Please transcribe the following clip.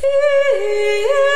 Kyrie